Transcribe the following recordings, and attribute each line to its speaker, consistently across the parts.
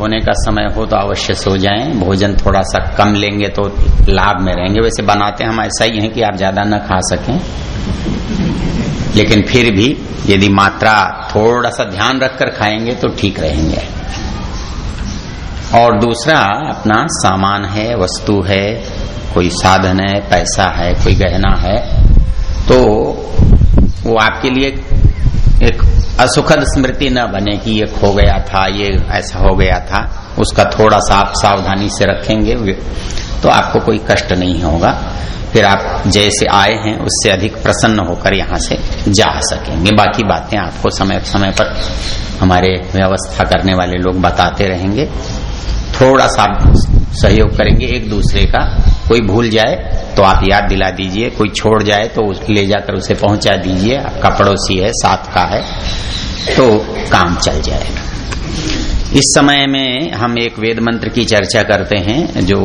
Speaker 1: सोने का समय हो तो अवश्य सो जाएँ। भोजन थोड़ा सा कम लेंगे तो लाभ में रहेंगे। वैसे बनाते हम ऐसा ही है कि आप ज़्यादा न खा सकें। लेकिन फिर भी यदि मात्रा थोड़ा सा ध्यान रखकर खाएँगे तो ठीक रहेंगे। और दूसरा, अपना सामान है, वस्तु है, कोई साधन है, पैसा है, कोई गहना है तो वो आपके लिए एक असुखद स्मृति न बने कि ये खो गया था, ये ऐसा हो गया था, उसका थोड़ा सा आप सावधानी से रखेंगे तो आपको कोई कष्ट नहीं होगा। फिर आप जैसे आए हैं, उससे अधिक प्रसन्न होकर यहाँ से जा सकेंगे। बाकी बातें आपको समय समय पर हमारे व्यवस्था करने वाले लोग बताते रहेंगे। थोड़ा सा सहयोग करेंगे एक दूसरे का। कोई भूल जाए तो आप याद दिला दीजिए, कोई छोड़ जाए तो ले जाकर उसे पहुँचा दीजिए। आपका पड़ोसी है, साथ का है तो काम चल जाएगा। इस समय में हम एक वेद मंत्र की चर्चा करते हैं, जो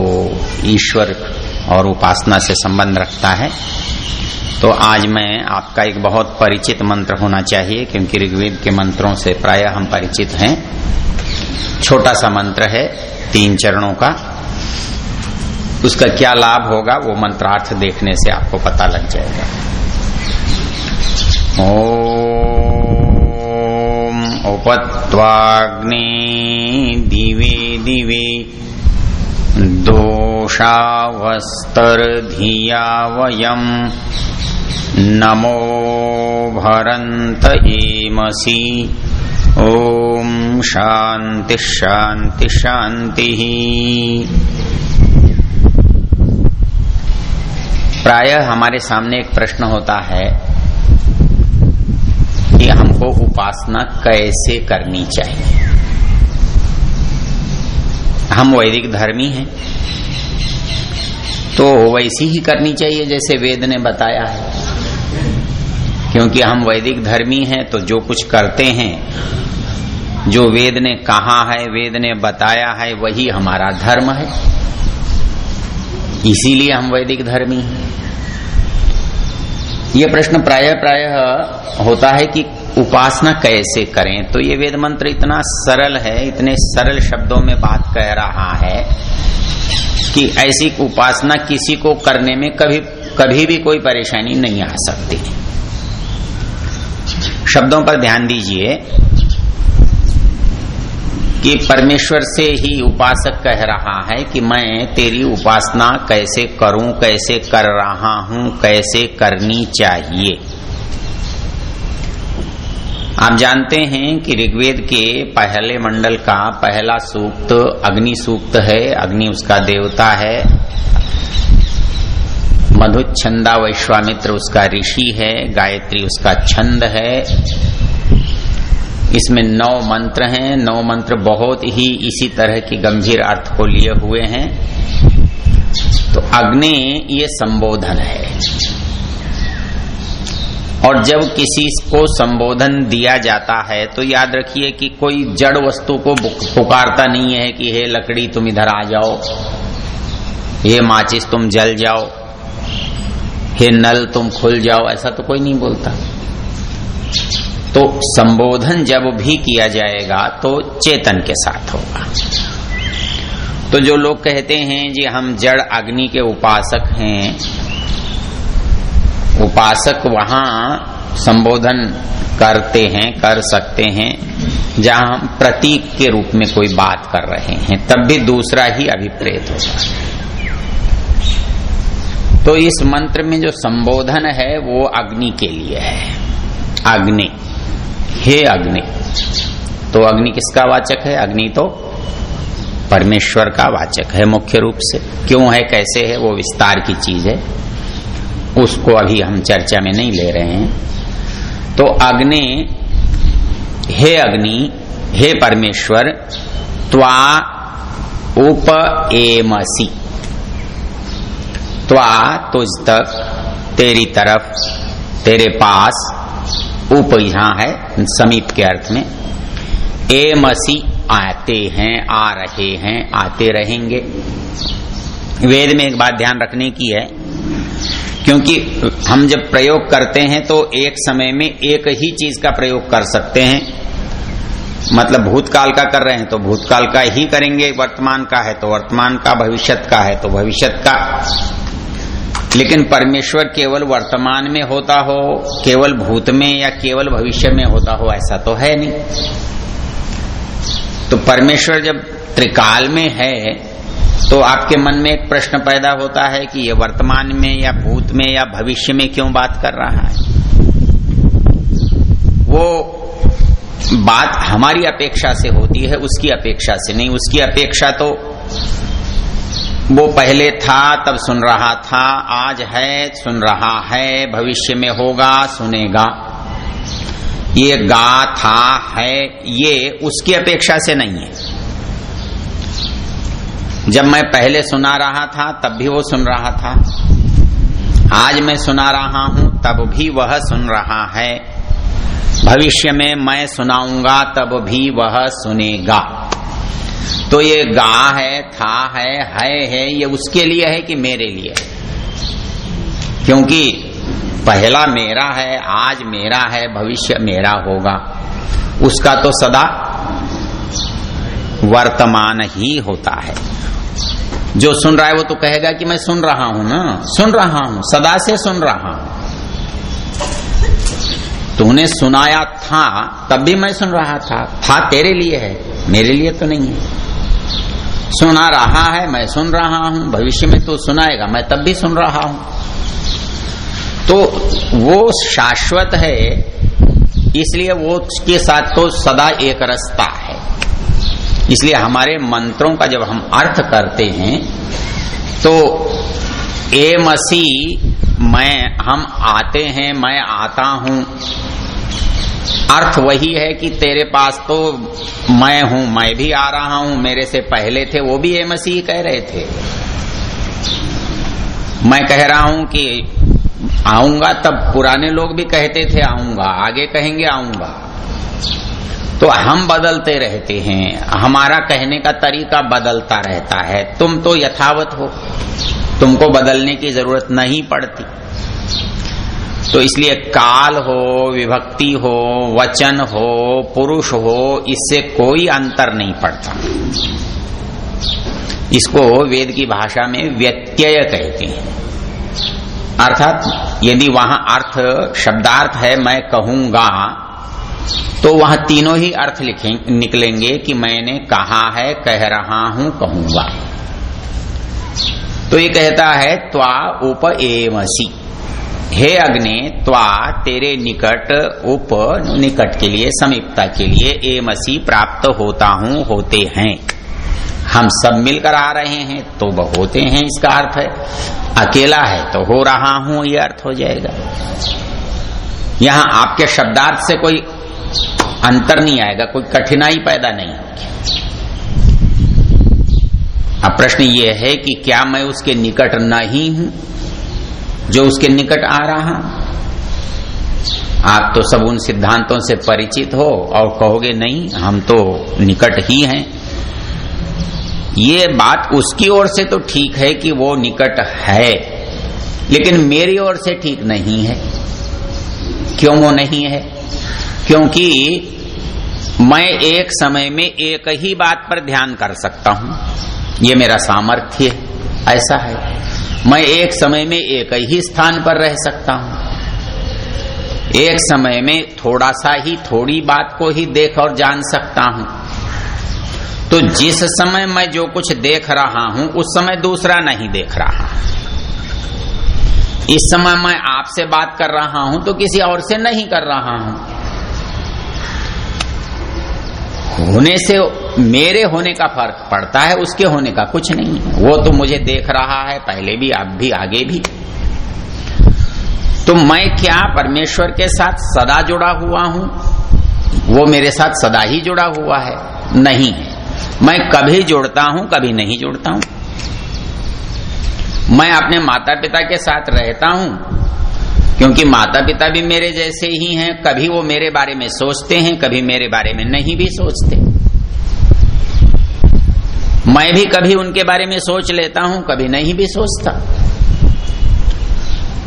Speaker 1: ईश्वर और उपासना से संबंध रखता है। तो आज मैं आपका एक बहुत परिचित मंत्र होना चाहिए, क्योंकि ऋग्वेद के मंत्रों से प्राय हम परिचित हैं। छोटा सा मंत्र है, तीन चरणों का। उसका क्या लाभ होगा, वो मंत्रार्थ देखने से आपको पता लग जाएगा। ओम उपत्वाग्नि दिवे दिवे, दोषावस्तर्धिया वयम। नमो भरंत एमसी। शांति शांति शांति प्राय हमारे सामने एक प्रश्न होता है कि हमको उपासना कैसे करनी चाहिए? हम वैदिक धर्मी हैं तो वैसी ही करनी चाहिए जैसे वेद ने बताया है। क्योंकि हम वैदिक धर्मी हैं तो जो कुछ करते हैं जो वेद ने कहा है, वेद ने बताया है, वही हमारा धर्म है। इसीलिए हम वैदिक धर्मी हैं। यह प्रश्न प्राय प्राय होता है कि उपासना कैसे करें? तो ये वेद मंत्र इतना सरल है, इतने सरल शब्दों में बात कह रहा है कि ऐसी उपासना किसी को करने में कभी कभी भी कोई परेशानी नहीं आ सकती। शब्दों पर ध्यान दीजिए कि परमेश्वर से ही उपासक कह रहा है कि मैं तेरी उपासना कैसे करूँ, कैसे कर रहा हूँ, कैसे करनी चाहिए। आप जानते हैं कि ऋग्वेद के पहले मंडल का पहला सूक्त अग्नि सूक्त है, अग्नि उसका देवता है। मधुच्छंदा वैश्वामित्र उसका ऋषि है, गायत्री उसका छंद है। इसमें नौ मंत्र हैं। नौ मंत्र बहुत ही इसी तरह की गंभीर अर्थ को लिए हुए हैं। तो अग्नि ये संबोधन है। और जब किसी को संबोधन दिया जाता है तो याद रखिए कि कोई जड़ वस्तु को पुकारता नहीं है कि, हे लकड़ी, तुम इधर आ जाओ। हे माचिस, तुम जल जाओ। हे नल, तुम खुल जाओ। ऐसा तो कोई नहीं बोलता। तो संबोधन जब भी किया जाएगा तो चेतन के साथ होगा। तो जो लोग कहते हैं जी हम जड़ अग्नि के उपासक हैं, उपासक वहाँ संबोधन करते हैं, कर सकते हैं, जहाँ हम प्रतीक के रूप में कोई बात कर रहे हैं, तब भी दूसरा ही अभिप्रेत होगा। तो इस मंत्र में जो संबोधन है वो अग्नि के लिए है, अग्नि। हे अग्नि। तो अग्नि किसका वाचक है? अग्नि तो परमेश्वर का वाचक है मुख्य रूप से। क्यों है, कैसे है, वो विस्तार की चीज़ है। उसको अभी हम चर्चा में नहीं ले रहे हैं। तो अग्नि, हे अग्नि, हे परमेश्वर, त्वा उप एमसी त्वा तुझ तक तेरी तरफ़, तेरे पास उप यहाँ है, समीप के अर्थ में ए मसी आते हैं, आ रहे हैं, आते रहेंगे। वेद में एक बात ध्यान रखने की है, क्योंकि हम जब प्रयोग करते हैं तो एक समय में एक ही चीज़ का प्रयोग कर सकते हैं। मतलब भूतकाल का कर रहे हैं तो भूतकाल का ही करेंगे, वर्तमान का है तो वर्तमान का भविष्य का है तो भविष्य का। लेकिन परमेश्वर केवल वर्तमान में होता हो, केवल भूत में या केवल भविष्य में होता हो, ऐसा तो है नहीं। तो परमेश्वर जब त्रिकाल में है तो आपके मन में एक प्रश्न पैदा होता है कि ये वर्तमान में या भूत में या भविष्य में क्यों बात कर रहा है? वो बात हमारी अपेक्षा से होती है, उसकी अपेक्षा से नहीं। उसकी अपेक्षा तो वो पहले था, तब सुन रहा था, आज है, सुन रहा है, भविष्य में होगा, सुनेगा। ये गा, था, है, ये उसकी अपेक्षा से नहीं है। जब मैं पहले सुना रहा था, तब भी वो सुन रहा था। आज मैं सुना रहा हूँ, तब भी वह सुन रहा है। भविष्य में मैं सुनाऊँगा, तब भी वह सुनेगा। तो ये गा है, था है है है, ये उसके लिए है कि मेरे लिए है? क्योंकि पहला मेरा है, आज मेरा है, भविष्य मेरा होगा। उसका तो सदा वर्तमान ही होता है। जो सुन रहा है वो तो कहेगा कि मैं सुन रहा हूँ ना? सुन रहा हूँ, सदा से सुन रहा हूँ। तूने सुनाया था, तब भी मैं सुन रहा था। था तेरे लिए है, मेरे लिए तो नहीं है। सुना रहा है, मैं सुन रहा हूँ, भविष्य में तो सुनाएगा, मैं तब भी सुन रहा हूँ। तो वो शाश्वत है, इसलिए वो उसके साथ तो सदा एक रस्ता है। इसलिए हमारे मंत्रों का जब हम अर्थ करते हैं तो ए मसी मैं, हम आते हैं, मैं आता हूँ। अर्थ वही है कि तेरे पास तो मैं हूँ, मैं भी आ रहा हूँ, मेरे से पहले थे, वो भी ए मसीह कह रहे थे। मैं कह रहा हूँ कि आऊँगा तब, पुराने लोग भी कहते थे, आऊँगा, आगे कहेंगे, आऊँगा। तो हम बदलते रहते हैं, हमारा कहने का तरीका बदलता रहता है, तुम तो यथावत हो, तुमको बदलने की ज़रूरत नहीं पड़ती। तो इसलिए काल हो, विभक्ति हो, वचन हो, पुरुष हो, इससे कोई अंतर नहीं पड़ता। इसको वेद की भाषा में व्यत्यय कहते हैं। अर्थात यदि वहाँ अर्थ, शब्दार्थ है, मैं कहूँगा तो वहाँ तीनों ही अर्थ लिखें, निकलेंगे कि मैंने कहा है, कह रहा हूँ, कहूँगा। तो ये कहता है, त्वा उप एमसी हे अग्नि, त्वा तेरे निकट उप निकट के लिए, समीपता के लिए ए मसी प्राप्त होता हूँ, होते हैं। हम सब मिलकर आ रहे हैं तो वह होते हैं, इसका अर्थ है। अकेला है तो हो रहा हूँ, ये अर्थ हो जाएगा। यहाँ आपके शब्दार्थ से कोई अंतर नहीं आएगा, कोई कठिनाई पैदा नहीं होगी। अब प्रश्न ये है कि क्या मैं उसके निकट नहीं हूँ? जो उसके निकट आ रहा। आप तो सब उन सिद्धांतों से परिचित हो और कहोगे, नहीं, हम तो निकट ही हैं। ये बात उसकी ओर से तो ठीक है कि वो निकट है, लेकिन मेरी ओर से ठीक नहीं है। क्यों वो नहीं है? क्योंकि मैं एक समय में एक ही बात पर ध्यान कर सकता हूँ। ये मेरा सामर्थ्य ऐसा है। मैं एक समय में एक ही स्थान पर रह सकता हूँ। एक समय में थोड़ा सा ही थोड़ी बात को ही देख और जान सकता हूँ। तो जिस समय मैं जो कुछ देख रहा हूँ, उस समय दूसरा नहीं देख रहा। इस समय मैं आपसे बात कर रहा हूँ तो किसी और से नहीं कर रहा हूँ। होने से मेरे होने का फ़र्क पड़ता है, उसके होने का कुछ नहीं। है वो तो मुझे देख रहा है, पहले भी, अब भी, आगे भी। तो मैं क्या परमेश्वर के साथ सदा जुड़ा हुआ हूँ? वो मेरे साथ सदा ही जुड़ा हुआ है? नहीं मैं कभी जुड़ता हूँ, कभी नहीं जुड़ता हूँ। मैं अपने माता पिता के साथ रहता हूँ, क्योंकि माता पिता भी मेरे जैसे ही हैं, कभी वो मेरे बारे में सोचते हैं, कभी मेरे बारे में नहीं भी सोचते। मैं भी कभी उनके बारे में सोच लेता हूँ, कभी नहीं भी सोचता।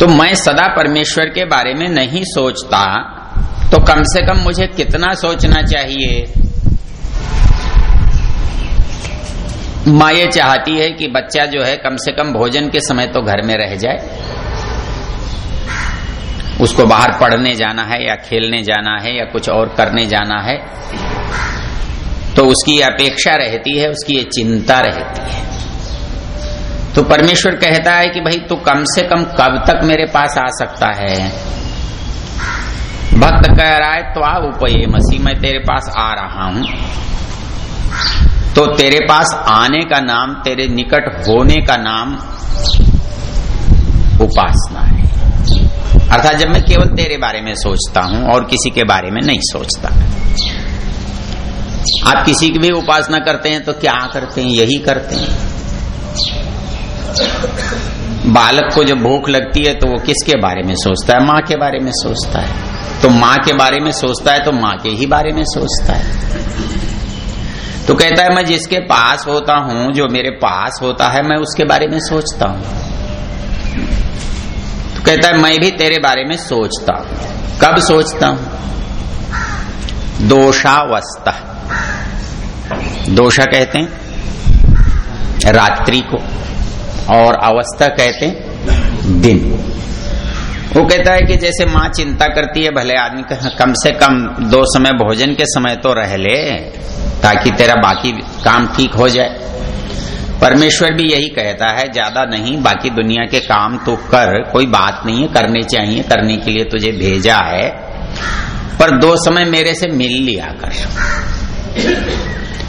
Speaker 1: तो मैं सदा परमेश्वर के बारे में नहीं सोचता तो कम से कम मुझे कितना सोचना चाहिए? माँ ये चाहती है कि बच्चा जो है, कम से कम भोजन के समय तो घर में रह जाए। उसको बाहर पढ़ने जाना है, या खेलने जाना है, या कुछ और करने जाना है। तो उसकी अपेक्षा रहती है, उसकी ये चिंता रहती है। तो परमेश्वर कहता है कि भाई तू कम से कम कब तक मेरे पास आ सकता है? भक्त कह रहा है तो आ उपये मसीह मैं तेरे पास आ रहा हूँ। तो तेरे पास आने का नाम, तेरे निकट होने का नाम उपासना है। अर्थात जब मैं केवल तेरे बारे में सोचता हूँ और किसी के बारे में नहीं सोचता। आप किसी की भी उपासना करते हैं तो क्या करते हैं? यही करते हैं। बालक को जब भूख लगती है तो वो किसके बारे में सोचता है? माँ के बारे में सोचता है। तो माँ के बारे में सोचता है तो माँ के ही बारे में सोचता है। तो कहता है, मैं जिसके पास होता हूँ, जो मेरे पास होता है, मैं उसके बारे में सोचता हूँ। तो कहता है, मैं भी तेरे बारे में सोचता हूँ। कब सोचता हूँ? दोषावस्था। दोषा कहते हैं, रात्रि को, और अवस्था कहते हैं, दिन। वो कहता है कि जैसे माँ चिंता करती है, भले आदमी कम से कम दो समय भोजन के समय तो रह ले, ताकि तेरा बाकी काम ठीक हो जाए। परमेश्वर भी यही कहता है, ज़्यादा नहीं, बाकी दुनिया के काम तो कर, कोई बात नहीं है, करने चाहिए, करने के लिए तुझे भेजा है, पर दो समय मेरे से मिल लिया कर।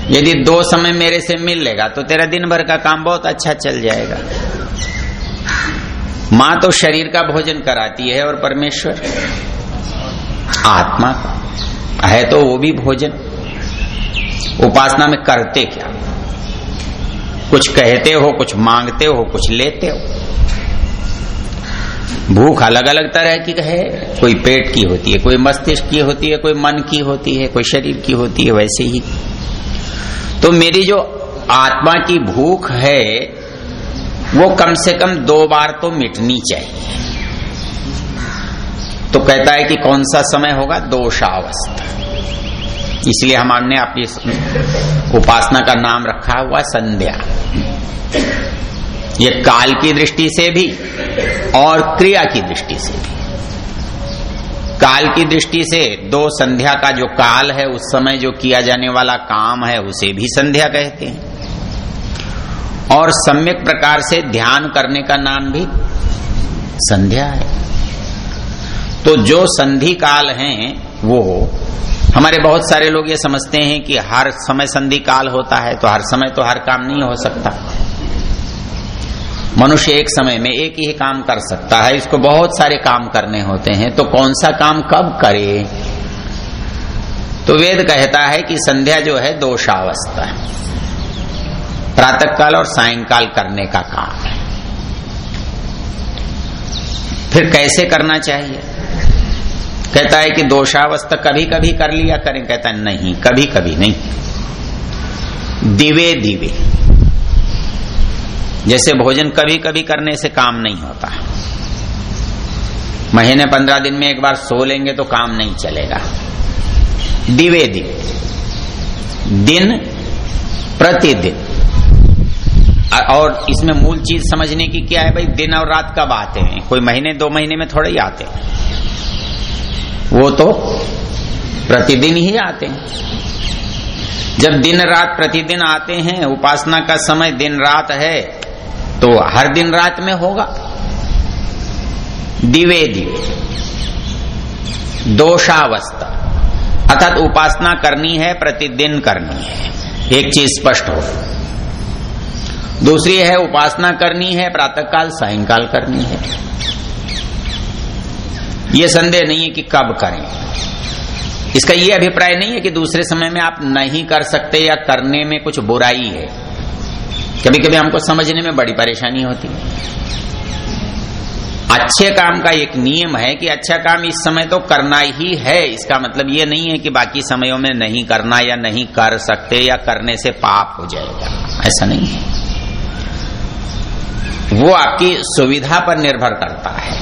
Speaker 1: यदि दो समय मेरे से मिल लेगा तो तेरा दिन भर का काम बहुत अच्छा चल जाएगा। माँ तो शरीर का भोजन कराती है और परमेश्वर आत्मा है तो वो भी भोजन। उपासना में करते क्या? कुछ कहते हो, कुछ मांगते हो, कुछ लेते हो। भूख अलग अलग तरह की है। कोई पेट की होती है, कोई मस्तिष्क की होती है, कोई मन की होती है, कोई शरीर की होती है, वैसे ही। तो मेरी जो आत्मा की भूख है, वो कम से कम दो बार तो मिटनी चाहिए। तो कहता है कि कौन सा समय होगा? दोषावस्था। इसलिए हमने अपनी उपासना का नाम रखा हुआ संध्या। ये काल की दृष्टि से भी और क्रिया की दृष्टि से भी। काल की दृष्टि से दो संध्या का जो काल है, उस समय जो किया जाने वाला काम है, उसे भी संध्या कहते हैं। और सम्यक प्रकार से ध्यान करने का नाम भी संध्या है। तो जो संधि काल हैं, वो हमारे बहुत सारे लोग ये समझते हैं कि हर समय संधि काल होता है तो हर समय तो हर काम नहीं हो सकता। मनुष्य एक समय में एक ही काम कर सकता है, इसको बहुत सारे काम करने होते हैं तो कौन सा काम कब करे? तो वेद कहता है कि संध्या जो है दोषावस्था है। प्रातः काल और सायंकाल करने का काम है। फिर कैसे करना चाहिए? कहता है कि दोषावस्था कभी कभी कर लिया करें, कहता है नहीं कभी कभी नहीं। दिवे दिवे। जैसे भोजन कभी कभी करने से काम नहीं होता। महीने पंद्रह दिन में एक बार सो लेंगे तो काम नहीं चलेगा। दिवे दिन दिन प्रतिदिन। और इसमें मूल चीज़ समझने की क्या है भाई? दिन और रात कब आते हैं। कोई महीने, दो महीने में थोड़े ही आते हैं। वो तो प्रतिदिन ही आते हैं। जब दिन, रात प्रतिदिन आते हैं, उपासना का समय दिन, रात है तो हर दिन रात में होगा। दिवे दिवे। दोषावस्था। अर्थात उपासना करनी है, प्रतिदिन करनी है। एक चीज़ स्पष्ट हो। दूसरी है, उपासना करनी है, प्रातःकाल, सायंकाल करनी है। ये संदेह नहीं है कि कब करें। इसका ये अभिप्राय नहीं है कि दूसरे समय में आप नहीं कर सकते या करने में कुछ बुराई है। कभी कभी हमको समझने में बड़ी परेशानी होती है। अच्छे काम का एक नियम है कि अच्छा काम इस समय तो करना ही है। इसका मतलब ये नहीं है कि बाकी समयों में नहीं करना या नहीं कर सकते या करने से पाप हो जाएगा। ऐसा नहीं है। वो आपकी सुविधा पर निर्भर करता है।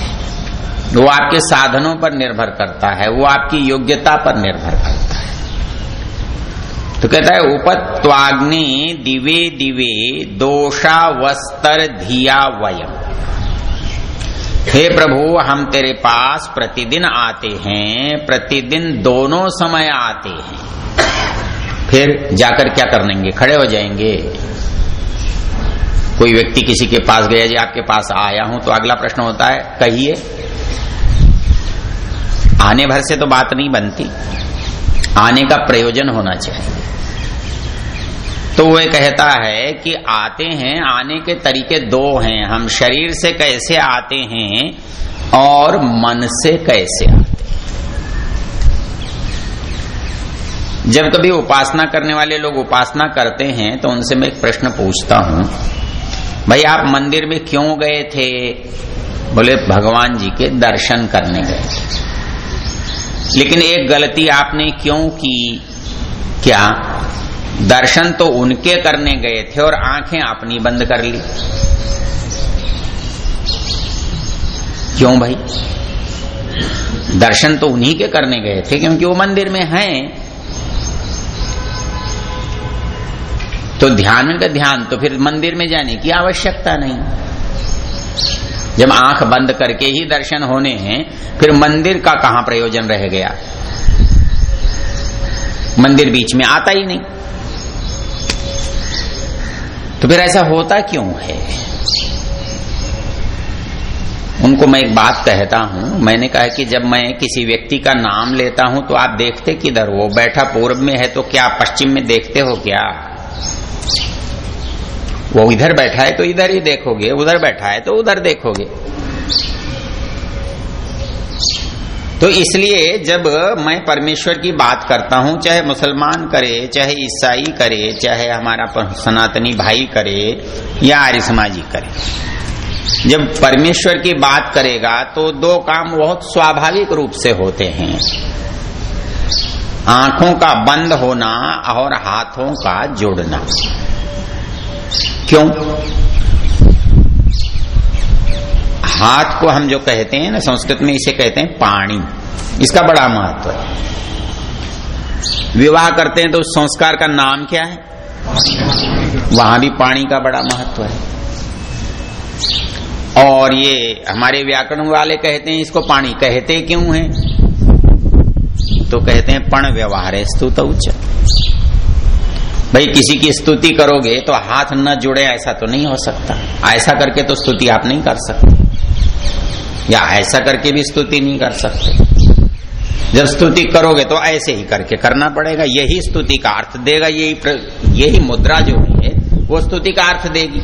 Speaker 1: वो आपके साधनों पर निर्भर करता है। वो आपकी योग्यता पर निर्भर करता है। तो कहता है, उपत्वाग्नि दिवे दिवे दोषावस्तर धिया वयम। हे प्रभु, हम तेरे पास प्रतिदिन आते हैं, प्रतिदिन दोनों समय आते हैं। फिर जाकर क्या कर लेंगे? खड़े हो जाएँगे। कोई व्यक्ति किसी के पास गया, जी, आपके पास आया हूँ तो अगला प्रश्न होता है, कहिए। आने भर से तो बात नहीं बनती। आने का प्रयोजन होना चाहिए। तो वह कहता है कि आते हैं, आने के तरीके दो हैं। हम शरीर से कैसे आते हैं और मन से कैसे आते हैं। जब कभी उपासना करने वाले लोग उपासना करते हैं तो उनसे मैं एक प्रश्न पूछता हूँ। भाई, आप मंदिर में क्यों गए थे? बोले, भगवान जी के दर्शन करने गए थे। लेकिन एक गलती आपने क्यों की? क्या? दर्शन तो उनके करने गए थे और आँखें अपनी बंद कर ली। क्यों भाई? दर्शन तो उन्हीं के करने गए थे क्योंकि वो मंदिर में हैं। तो ध्यान का ध्यान तो फिर मंदिर में जाने की आवश्यकता नहीं। जब आँख बंद करके ही दर्शन होने हैं, फिर मंदिर का कहाँ प्रयोजन रह गया? मंदिर बीच में आता ही नहीं। तो फिर ऐसा होता क्यों है? उनको मैं एक बात कहता हूँ। मैंने कहा कि जब मैं किसी व्यक्ति का नाम लेता हूँ तो आप देखते किधर वो बैठा पूर्व में है तो क्या पश्चिम में देखते हो क्या? वो इधर बैठा है तो इधर ही देखोगे, उधर बैठा है तो उधर देखोगे। तो इसलिए जब मैं परमेश्वर की बात करता हूँ, चाहे मुसलमान करे, चाहे ईसाई करे, चाहे हमारा सनातनी भाई करे, या आर्य समाजी करे, जब परमेश्वर की बात करेगा तो दो काम बहुत स्वाभाविक रूप से होते हैं। आँखों का बंद होना और हाथों का जुड़ना। क्यों? हाथ को हम जो कहते हैं ना, संस्कृत में इसे कहते हैं पानी इसका बड़ा महत्व है। विवाह करते हैं तो उस संस्कार का नाम क्या है? वहाँ भी पानी का बड़ा महत्व है। और ये हमारे व्याकरण वाले कहते हैं, इसको पानी कहते क्यों हैं? तो कहते हैं, पण व्यवहार है स्तुत उच्च। भाई, किसी की स्तुति करोगे तो हाथ न जुड़े ऐसा तो नहीं हो सकता। ऐसा करके तो स्तुति आप नहीं कर सकते। या ऐसा करके भी स्तुति नहीं कर सकते। जब स्तुति करोगे तो ऐसे ही करके करना पड़ेगा। यही स्तुति का अर्थ देगा, यही यही मुद्रा जो है, वो स्तुति का अर्थ देगी।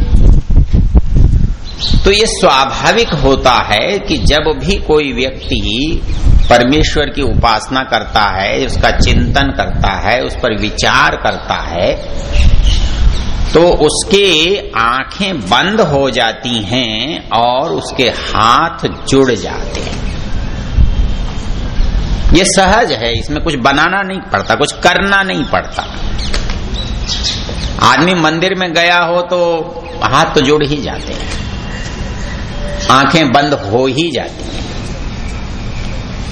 Speaker 1: तो ये स्वाभाविक होता है कि जब भी कोई व्यक्ति परमेश्वर की उपासना करता है, उसका चिंतन करता है, उस पर विचार करता है तो उसके आँखें बंद हो जाती हैं और उसके हाथ जुड़ जाते हैं। ये सहज है, इसमें कुछ बनाना नहीं पड़ता, कुछ करना नहीं पड़ता। आदमी मंदिर में गया हो तो हाथ तो जुड़ ही जाते हैं। आँखें बंद हो ही जाती हैं।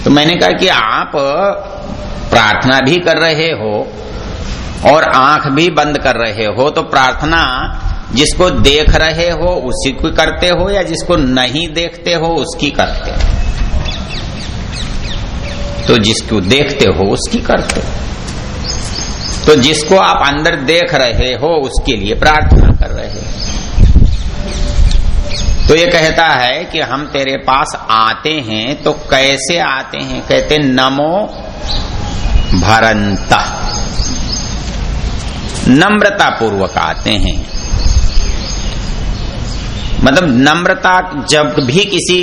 Speaker 1: तो मैंने कहा कि आप प्रार्थना भी कर रहे हो और आँख भी बंद कर रहे हो तो प्रार्थना जिसको देख रहे हो, उसी को करते हो, या जिसको नहीं देखते हो, उसकी करते हो? तो जिसको देखते हो, उसकी करते हो। तो जिसको आप अंदर देख रहे हो, उसके लिए प्रार्थना कर रहे हो। तो ये कहता है कि हम तेरे पास आते हैं तो कैसे आते हैं? कहते, नमो भरंता। नम्रता पूर्वक आते हैं। मतलब नम्रता जब भी किसी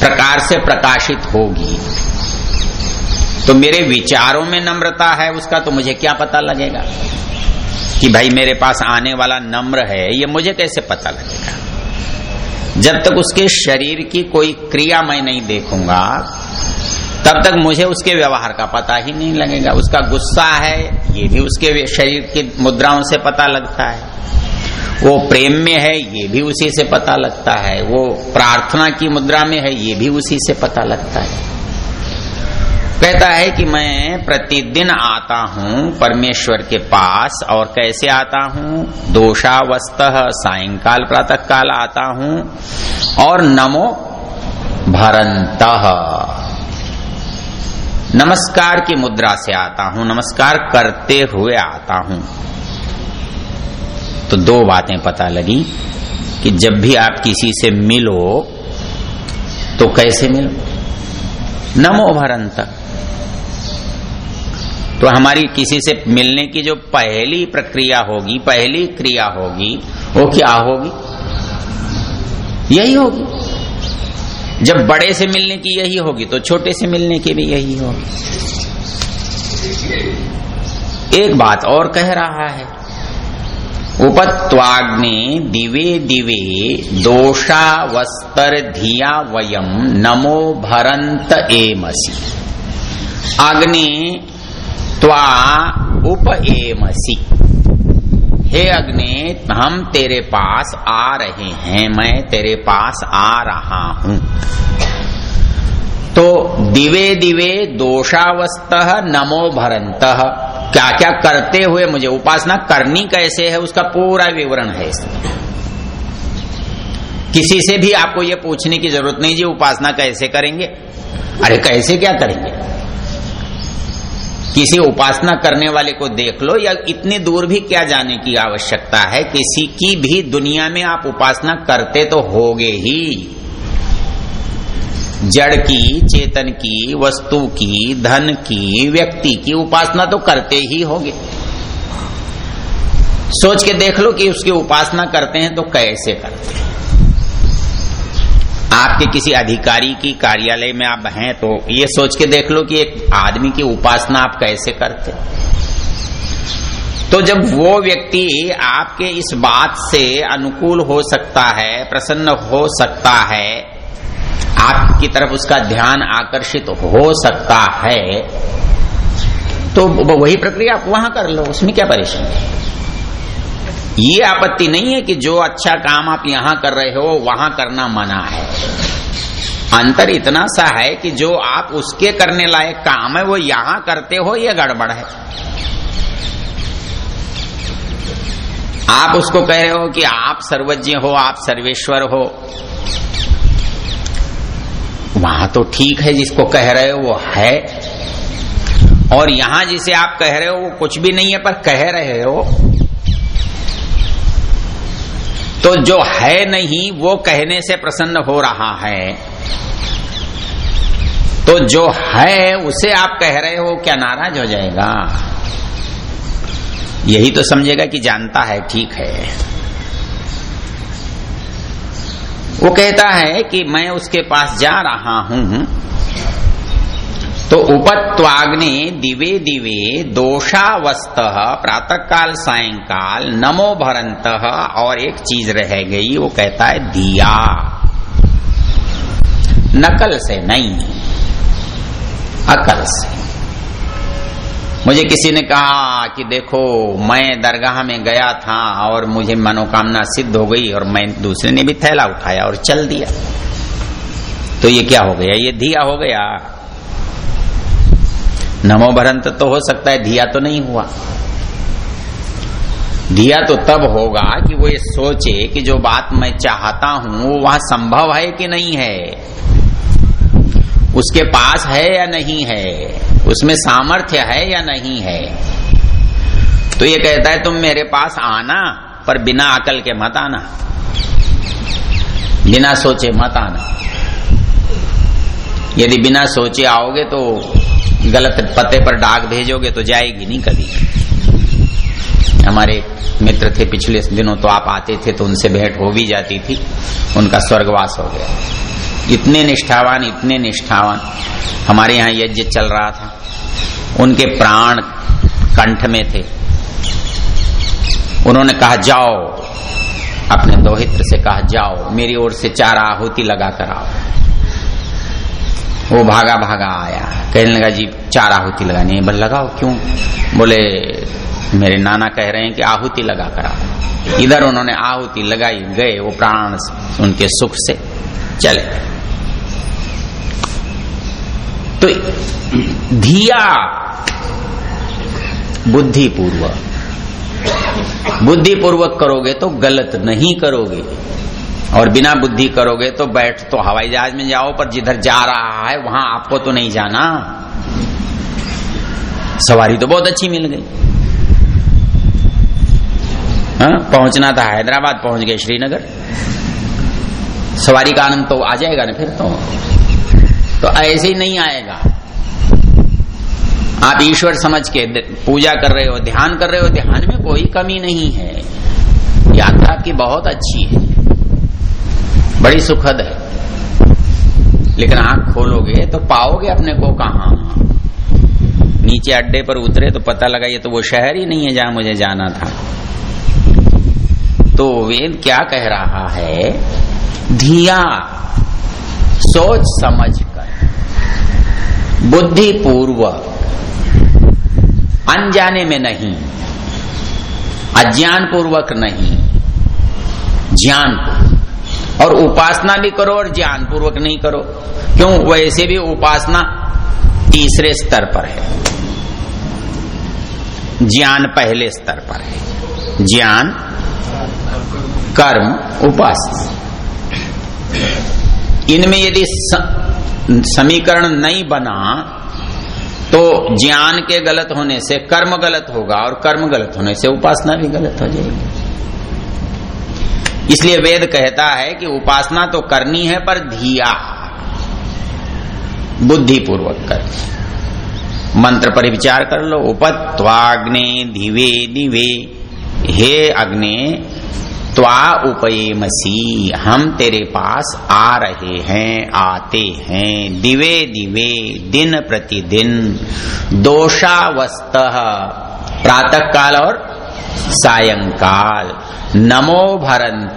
Speaker 1: प्रकार से प्रकाशित होगी तो मेरे विचारों में नम्रता है, उसका तो मुझे क्या पता लगेगा? कि भाई मेरे पास आने वाला नम्र है, ये मुझे कैसे पता लगेगा? जब तक उसके शरीर की कोई क्रिया मैं नहीं देखूँगा, तब तक मुझे उसके व्यवहार का पता ही नहीं लगेगा। उसका गुस्सा है ये भी उसके शरीर की मुद्राओं से पता लगता है। वो प्रेम में है, ये भी उसी से पता लगता है। वो प्रार्थना की मुद्रा में है, ये भी उसी से पता लगता है। कहता है कि मैं प्रतिदिन आता हूँ परमेश्वर के पास और कैसे आता हूँ? दोषावस्त सायंकाल प्रातः काल आता हूँ और नमो भरंत नमस्कार की मुद्रा से आता हूँ, नमस्कार करते हुए आता हूँ। तो दो बातें पता लगी कि जब भी आप किसी से मिलो तो कैसे मिलो? नमो भरंत। तो हमारी किसी से मिलने की जो पहली प्रक्रिया होगी, पहली क्रिया होगी, वो क्या होगी? यही होगी। जब बड़े से मिलने की यही होगी तो छोटे से मिलने की भी यही होगी। एक बात और कह रहा है। उपत्वाग्नि दिवे दिवे दोषावस्तर धिया वयम नमो भरंत एमसी। अग्नि त्वा उप एमसी। हे अग्नि, हम तेरे पास आ रहे हैं, मैं तेरे पास आ रहा हूँ। तो दिवे दिवे दोषावस्त नमो भरंत क्या क्या करते हुए मुझे उपासना करनी कैसे है, उसका पूरा विवरण है किसी से भी आपको ये पूछने की ज़रूरत नहीं जी, उपासना कैसे करेंगे? अरे कैसे क्या करेंगे? किसी उपासना करने वाले को देख लो या इतनी दूर भी क्या जाने की आवश्यकता है? किसी की भी दुनिया में आप उपासना करते तो होगे ही। जड़ की, चेतन की, वस्तु की, धन की, व्यक्ति की उपासना तो करते ही होगे। सोच के देख लो कि उसकी उपासना करते हैं तो कैसे करते हैं? आपके किसी अधिकारी की कार्यालय में आप हैं तो ये सोच के देख लो कि एक आदमी की उपासना आप कैसे करते। तो जब वो व्यक्ति आपके इस बात से अनुकूल हो सकता है, प्रसन्न हो सकता है, आपकी तरफ़ उसका ध्यान आकर्षित हो सकता है तो वही प्रक्रिया आप वहाँ कर लो, उसमें क्या परेशानी ये आपत्ति नहीं है कि जो अच्छा काम आप यहाँ कर रहे हो, वहाँ करना मना है। अंतर इतना सा है कि जो आप उसके करने लायक काम है, वो यहाँ करते हो, ये गड़बड़ है। आप उसको कह रहे हो कि आप सर्वज्ञ हो, आप सर्वेश्वर हो। वहाँ तो ठीक है जिसको कह रहे हो, वो है। और यहाँ जिसे आप कह रहे हो, वो कुछ भी नहीं है, पर कह रहे हो। तो जो है नहीं, वो कहने से प्रसन्न हो रहा है। तो जो है, उसे आप कह रहे हो, क्या नाराज़ हो जाएगा? यही तो समझेगा कि जानता है, ठीक है। वो कहता है कि मैं उसके पास जा रहा हूँ। तो उपत्वाग्नि दिवे दिवे दोषावस्त प्रातः काल सायकाल, नमो भरंत, और एक चीज़ रह गई, वो कहता है दिया। नकल से नहीं, अकल से। मुझे किसी ने कहा कि देखो, मैं दरगाह में गया था और मुझे मनोकामना सिद्ध हो गई और मैं दूसरे ने भी थैला उठाया और चल दिया। तो ये क्या हो गया? ये दिया हो गया। नमो भरंत तो हो सकता है धिया तो नहीं हुआ। धिया तो तब होगा कि वो ये सोचे कि जो बात मैं चाहता हूँ, वो वहाँ संभव है कि नहीं है? उसके पास है या नहीं है? उसमें सामर्थ्य है या नहीं है? तो ये कहता है, तुम मेरे पास आना, पर बिना अकल के मत आना। बिना सोचे मत आना। यदि बिना सोचे आओगे तो गलत पते पर डाक भेजोगे तो जाएगी नहीं कभी। हमारे मित्र थे, पिछले दिनों तो आप आते थे तो उनसे भेंट हो भी जाती थी। उनका स्वर्गवास हो गया। इतने निष्ठावान इतने निष्ठावान। हमारे यहाँ यज्ञ चल रहा था। उनके प्राण कंठ में थे। उन्होंने कहा, जाओ। अपने दोहित्र से कहा, जाओ। मेरी ओर से चार आहुति लगा कर आओ। वो भागा भागा आया। कहने लगा, जी, चार आहुति लगानी है। बोले, लगाओ, क्यों? बोले, मेरे नाना कह रहे हैं कि आहुति लगा कर आओ। इधर उन्होंने आहुति लगाई, गए वो प्राण उनके सुख से चले। तो धिया बुद्धि पूर्वक बुद्धि पूर्वक करोगे तो गलत नहीं करोगे। और बिना बुद्धि करोगे तो बैठ तो हवाई जहाज़ में जाओ, पर जिधर जा रहा है, वहाँ आपको तो नहीं जाना। सवारी तो बहुत अच्छी मिल गई। हाँ पहुँचना था, हैदराबाद पहुँच गए श्रीनगर। सवारी का आनंद तो आ जाएगा ना फिर तो। तो ऐसे ही नहीं आएगा। आप ईश्वर समझ के पूजा कर रहे हो, ध्यान कर रहे हो, ध्यान में कोई कमी नहीं है। यात्रा आपकी बहुत अच्छी है। बड़ी सुखद है। लेकिन आँख खोलोगे तो पाओगे अपने को कहा। नीचे अड्डे पर उतरे तो पता लगा ये तो वो शहर ही नहीं है जहाँ मुझे जाना था। तो वेद क्या कह रहा है? धिया, सोच समझ कर। बुद्धि पूर्वक अनजाने में नहीं। अज्ञान पूर्वक नहीं। ज्ञान और उपासना भी करो और ज्ञान पूर्वक नहीं करो। क्यों? वैसे भी उपासना तीसरे स्तर पर है। ज्ञान पहले स्तर पर है। ज्ञान, कर्म, उपासना। इनमें यदि समीकरण नहीं बना तो ज्ञान के गलत होने से कर्म गलत होगा और कर्म गलत होने से उपासना भी गलत हो जाएगी। इसलिए वेद कहता है कि उपासना तो करनी है, पर धिया। बुद्धि पूर्वक कर। मंत्र पर विचार कर लो। उपत्वाग्ने दिवे दिवे। हे अग्नि, त्वा उपयमसी। हम तेरे पास आ रहे हैं, आते हैं। दिवे दिवे, दिन प्रतिदिन। दोषावस्त प्रातः काल और सायंकाल। नमो भरंत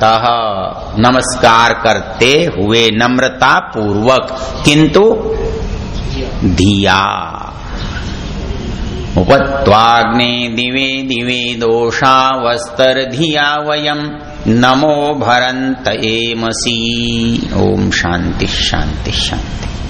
Speaker 1: नमस्कार करते हुए नम्रता पूर्वक किंतु धिया। उपत्वाग्ने दिवे दिवे दोषावस्तर्धिया वयम। नमो भरंत एमसी। ओम शांति शांति शांति।